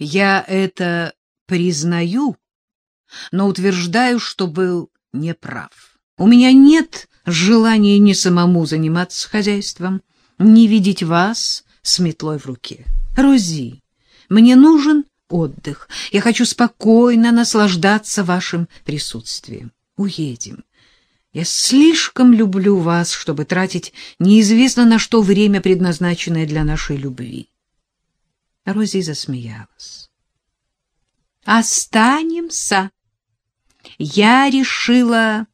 Я это признаю, но утверждаю, что был неправ. У меня нет желания ни самому заниматься хозяйством, ни видеть вас с метлой в руке. Рози, мне нужен отдых. Я хочу спокойно наслаждаться вашим присутствием. Уедем. Я слишком люблю вас, чтобы тратить неизвестно на что время, предназначенное для нашей любви. Рози засмеялась. Останемся. Я решила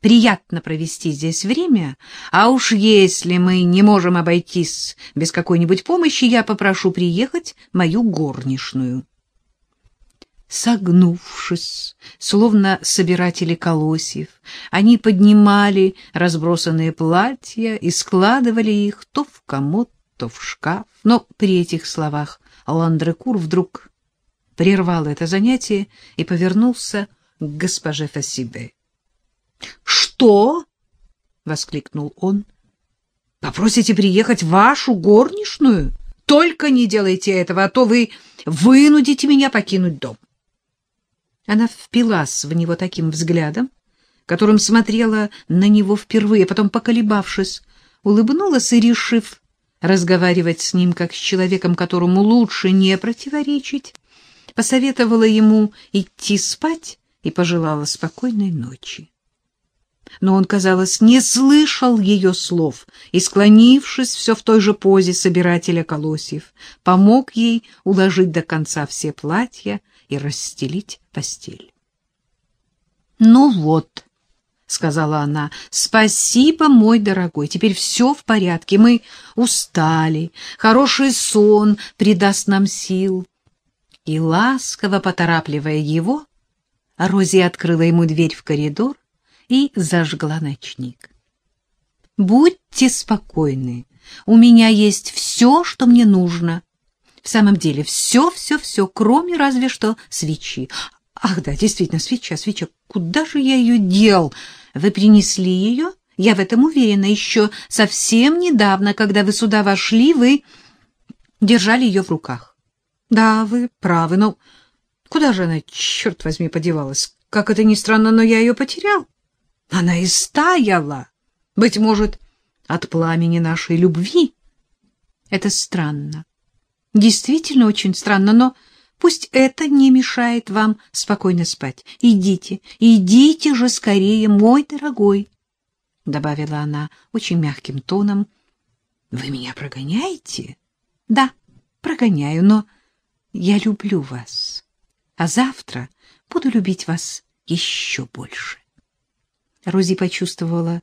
приятно провести здесь время, а уж если мы не можем обойтись без какой-нибудь помощи, я попрошу приехать мою горничную. Согнувшись, словно собиратели колосьев, они поднимали разбросанные платья и складывали их то в комод, то в шкаф. Но при этих словах Ландрекур вдруг прервал это занятие и повернулся к госпоже Фасибе. Что? воскликнул он. Попросите приехать вашу горничную? Только не делайте этого, а то вы вынудите меня покинуть дом. Она впилась в него таким взглядом, которым смотрела на него впервые, потом, поколебавшись, улыбнулась и, решив разговаривать с ним как с человеком, которому лучше не противоречить, посоветовала ему идти спать и пожелала спокойной ночи но он, казалось, не слышал ее слов и, склонившись все в той же позе собирателя колосьев, помог ей уложить до конца все платья и расстелить постель. — Ну вот, — сказала она, — спасибо, мой дорогой, теперь все в порядке, мы устали, хороший сон придаст нам сил. И, ласково поторапливая его, Рози открыла ему дверь в коридор, и зажгла ночник. Будьте спокойны, у меня есть все, что мне нужно. В самом деле, все-все-все, кроме разве что свечи. Ах да, действительно, свеча, свеча. Куда же я ее дел? Вы принесли ее? Я в этом уверена. Еще совсем недавно, когда вы сюда вошли, вы держали ее в руках. Да, вы правы, но куда же она, черт возьми, подевалась? Как это ни странно, но я ее потерял. Она истаяла, быть может, от пламени нашей любви. Это странно. Действительно очень странно, но пусть это не мешает вам спокойно спать. Идите, идите же скорее, мой дорогой, — добавила она очень мягким тоном. — Вы меня прогоняете? — Да, прогоняю, но я люблю вас, а завтра буду любить вас еще больше. Рози почувствовала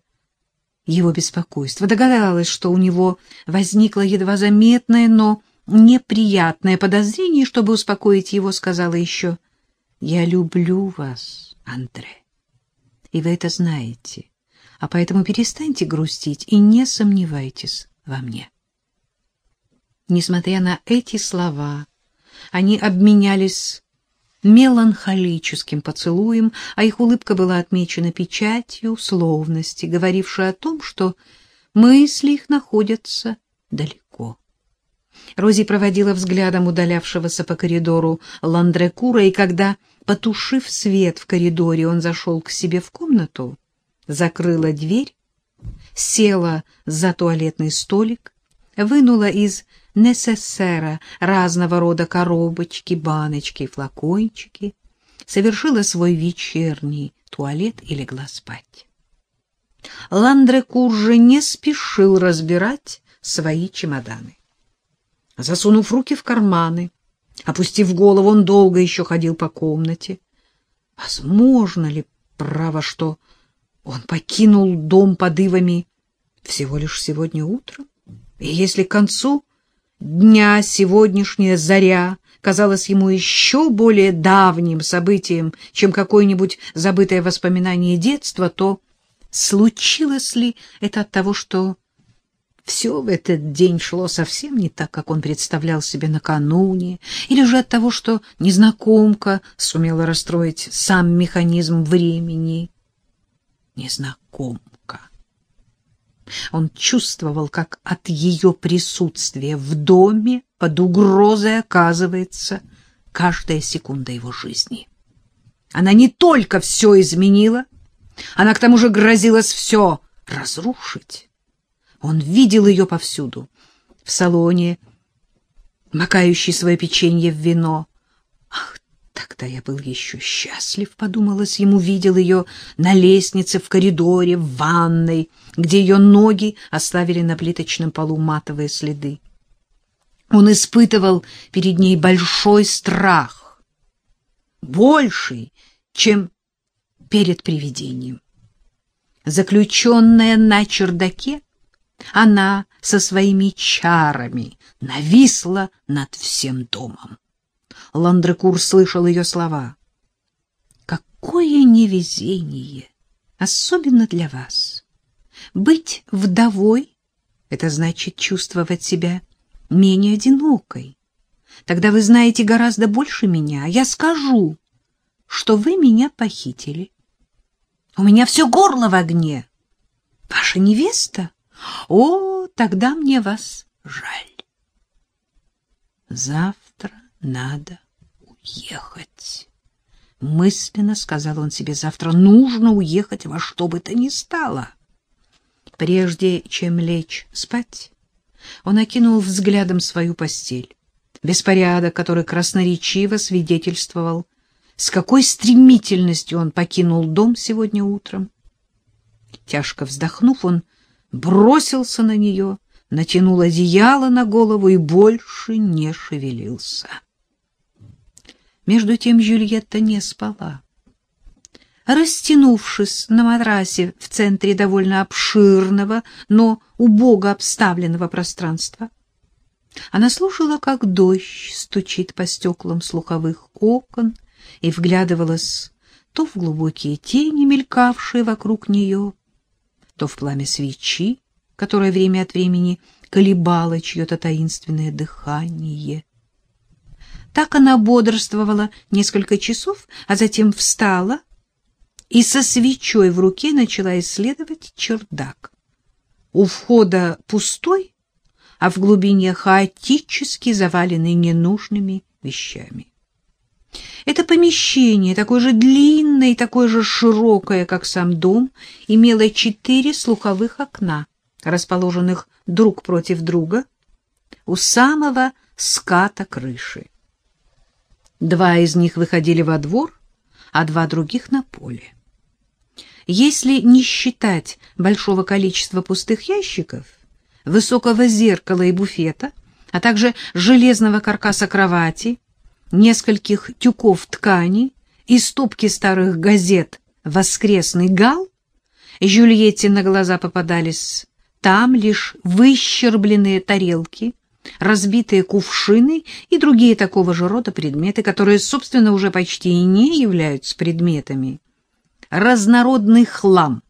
его беспокойство, догадалась, что у него возникло едва заметное, но неприятное подозрение, чтобы успокоить его, сказала еще, «Я люблю вас, Андре, и вы это знаете, а поэтому перестаньте грустить и не сомневайтесь во мне». Несмотря на эти слова, они обменялись меланхолическим поцелуем, а их улыбка была отмечена печатью словности, говорившей о том, что мысли их находятся далеко. Рози проводила взглядом удалявшегося по коридору Ландрекура, и когда, потушив свет в коридоре, он зашел к себе в комнату, закрыла дверь, села за туалетный столик, вынула из несессера разного рода коробочки, баночки и флакончики, совершила свой вечерний туалет и легла спать. Ландрекур же не спешил разбирать свои чемоданы. Засунув руки в карманы, опустив голову, он долго еще ходил по комнате. Возможно ли, право, что он покинул дом под ивами всего лишь сегодня утром? И если к концу дня сегодняшняя заря казалась ему еще более давним событием, чем какое-нибудь забытое воспоминание детства, то случилось ли это от того, что все в этот день шло совсем не так, как он представлял себе накануне, или же от того, что незнакомка сумела расстроить сам механизм времени? Незнакомка. Он чувствовал, как от ее присутствия в доме под угрозой оказывается каждая секунда его жизни. Она не только все изменила, она к тому же грозилась все разрушить. Он видел ее повсюду, в салоне, макающий свое печенье в вино. Ах, тогда я был еще счастлив, подумалось ему, видел ее на лестнице, в коридоре, в ванной, где ее ноги оставили на плиточном полу матовые следы. Он испытывал перед ней большой страх, больший, чем перед привидением. Заключенная на чердаке, она со своими чарами нависла над всем домом. Ландрекур слышал ее слова. «Какое невезение, особенно для вас! Быть вдовой — это значит чувствовать себя менее одинокой. Тогда вы знаете гораздо больше меня. Я скажу, что вы меня похитили. У меня все горло в огне. Ваша невеста? О, тогда мне вас жаль. Завтра надо уехать. Мысленно сказал он себе, завтра нужно уехать во что бы то ни стало. Прежде чем лечь спать, он окинул взглядом свою постель. Беспорядок, который красноречиво свидетельствовал, с какой стремительностью он покинул дом сегодня утром. Тяжко вздохнув, он бросился на нее, натянул одеяло на голову и больше не шевелился. Между тем Жюльетта не спала. Растянувшись на матрасе в центре довольно обширного, но убого обставленного пространства, она слушала, как дождь стучит по стеклам слуховых окон и вглядывалась то в глубокие тени, мелькавшие вокруг нее, то в пламя свечи, которое время от времени колебало чье-то таинственное дыхание. Так она бодрствовала несколько часов, а затем встала и со свечой в руке начала исследовать чердак. У входа пустой, а в глубине хаотически заваленный ненужными вещами. Это помещение, такое же длинное и такое же широкое, как сам дом, имело четыре слуховых окна, расположенных друг против друга, у самого ската крыши. Два из них выходили во двор, а два других — на поле. Если не считать большого количества пустых ящиков, высокого зеркала и буфета, а также железного каркаса кровати, нескольких тюков ткани и стопки старых газет «Воскресный гал», Жюльетте на глаза попадались там лишь выщербленные тарелки, разбитые кувшины и другие такого же рода предметы, которые, собственно, уже почти и не являются предметами. Разнородный хлам.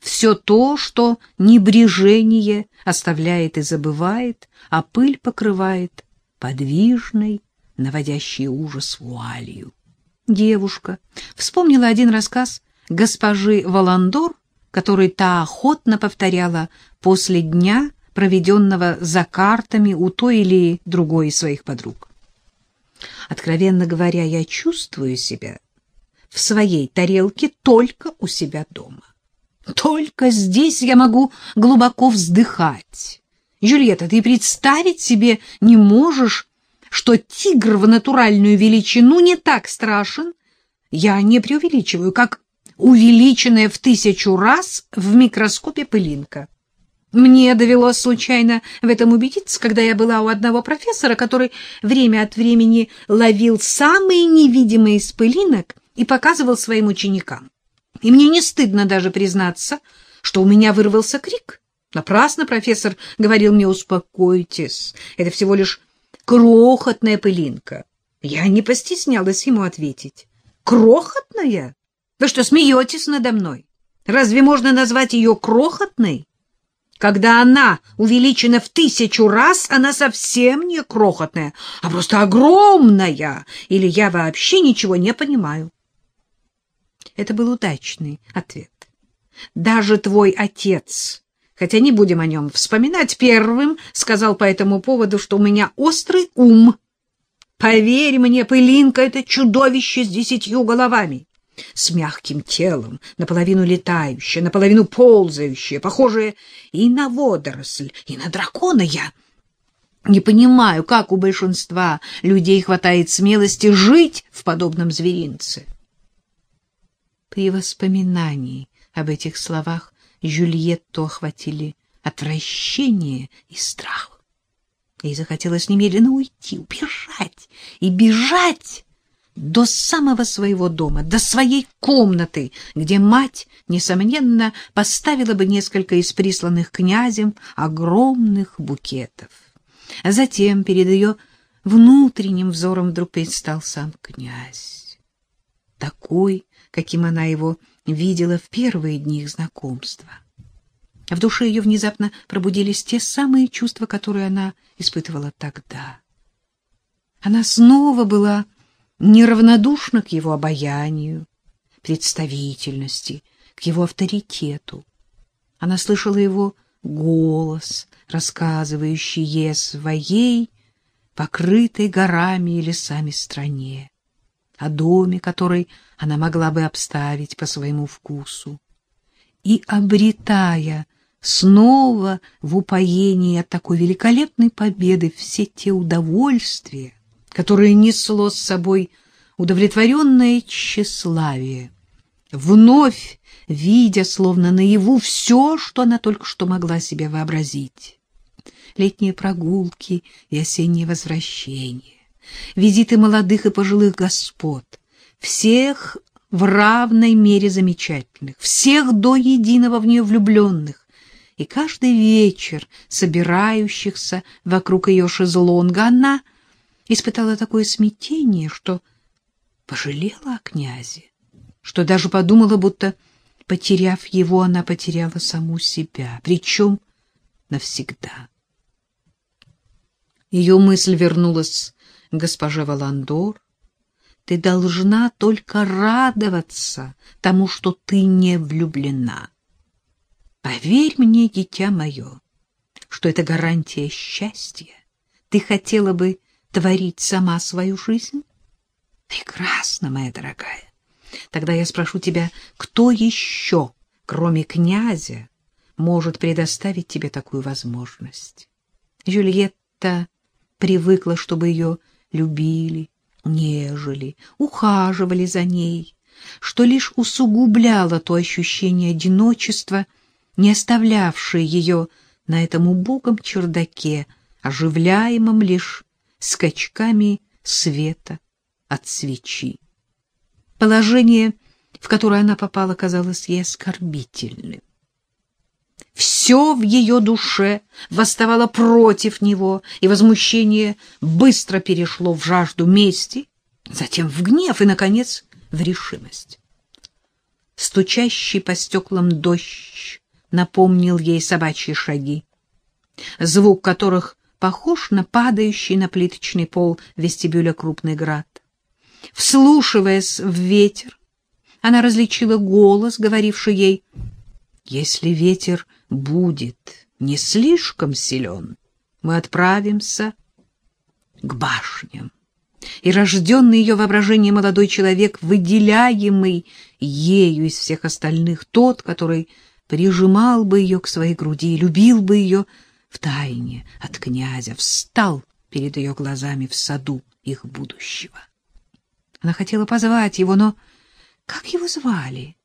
Все то, что небрежение оставляет и забывает, а пыль покрывает подвижной, наводящий ужас вуалью. Девушка вспомнила один рассказ госпожи Валандор, который та охотно повторяла после дня, проведенного за картами у той или другой из своих подруг. Откровенно говоря, я чувствую себя в своей тарелке только у себя дома. Только здесь я могу глубоко вздыхать. Жюльетта, ты представить себе не можешь, что тигр в натуральную величину не так страшен, я не преувеличиваю, как увеличенная в тысячу раз в микроскопе пылинка. Мне довелось случайно в этом убедиться, когда я была у одного профессора, который время от времени ловил самые невидимые из пылинок и показывал своим ученикам. И мне не стыдно даже признаться, что у меня вырвался крик. Напрасно профессор говорил мне, успокойтесь, это всего лишь крохотная пылинка. Я не постеснялась ему ответить. Крохотная? Вы что, смеетесь надо мной? Разве можно назвать ее крохотной? Когда она увеличена в тысячу раз, она совсем не крохотная, а просто огромная, или я вообще ничего не понимаю. Это был удачный ответ. Даже твой отец хотя не будем о нем вспоминать, первым сказал по этому поводу, что у меня острый ум. Поверь мне, пылинка — это чудовище с десятью головами, с мягким телом, наполовину летающее, наполовину ползающее, похожее и на водоросль, и на дракона я. Не понимаю, как у большинства людей хватает смелости жить в подобном зверинце. При воспоминании об этих словах Жюльетту охватили отвращение и страх. Ей захотелось немедленно уйти, убежать и бежать до самого своего дома, до своей комнаты, где мать, несомненно, поставила бы несколько из присланных князем огромных букетов. А затем перед ее внутренним взором вдруг предстал сам князь. Такой, каким она его видела в первые дни их знакомства. В душе ее внезапно пробудились те самые чувства, которые она испытывала тогда. Она снова была неравнодушна к его обаянию, представительности, к его авторитету. Она слышала его голос, рассказывающий ей о своей, покрытой горами и лесами стране, о доме, который она могла бы обставить по своему вкусу. И, обретая снова в упоении от такой великолепной победы все те удовольствия, которые несло с собой удовлетворенное тщеславие, вновь видя, словно наяву, все, что она только что могла себе вообразить. Летние прогулки и осенние возвращения, визиты молодых и пожилых господ, всех в равной мере замечательных, всех до единого в нее влюбленных, и каждый вечер собирающихся вокруг ее шезлонга она испытала такое смятение, что пожалела о князе, что даже подумала, будто, потеряв его, она потеряла саму себя, причем навсегда. Ее мысль вернулась госпоже Валандор. Ты должна только радоваться тому, что ты не влюблена. Поверь мне, дитя мое, что это гарантия счастья. Ты хотела бы творить сама свою жизнь? Прекрасно, моя дорогая. Тогда я спрошу тебя, кто еще, кроме князя, может предоставить тебе такую возможность? Жюльетта привыкла, чтобы ее любили, нежели, ухаживали за ней, что лишь усугубляло то ощущение одиночества, не оставлявшее ее на этом убогом чердаке, оживляемом лишь скачками света от свечи. Положение, в которое она попала, казалось ей оскорбительным. Все в ее душе восставало против него, и возмущение быстро перешло в жажду мести, затем в гнев и, наконец, в решимость. Стучащий по стеклам дождь напомнил ей собачьи шаги, звук которых похож на падающий на плиточный пол вестибюля крупный град. Вслушиваясь в ветер, она различила голос, говоривший ей, «Если ветер будет не слишком силен, мы отправимся к башням». И рожденный ее воображение молодой человек, выделяемый ею из всех остальных, тот, который прижимал бы ее к своей груди, любил бы ее в тайне от князя, встал перед ее глазами в саду их будущего. Она хотела позвать его, но как его звали?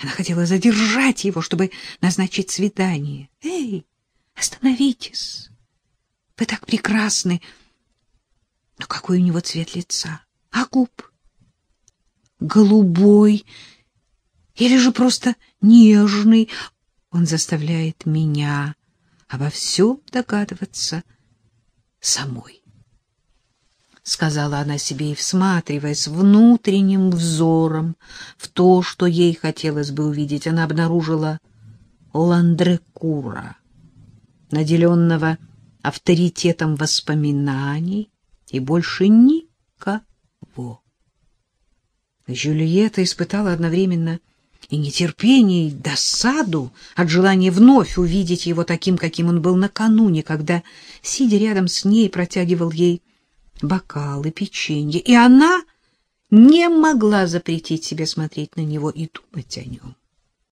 Она хотела задержать его, чтобы назначить свидание. Эй, остановитесь! Вы так прекрасны! Но какой у него цвет лица? А губ? Голубой или же просто нежный? Он заставляет меня обо всем догадываться самой. Сказала она себе и, всматриваясь внутренним взором в то, что ей хотелось бы увидеть, она обнаружила Ландрекура, наделенного авторитетом воспоминаний, и больше никого. Жюльетта испытала одновременно и нетерпение, и досаду от желания вновь увидеть его таким, каким он был накануне, когда, сидя рядом с ней, протягивал ей бокалы, печенье, и она не могла запретить себе смотреть на него и думать о нем.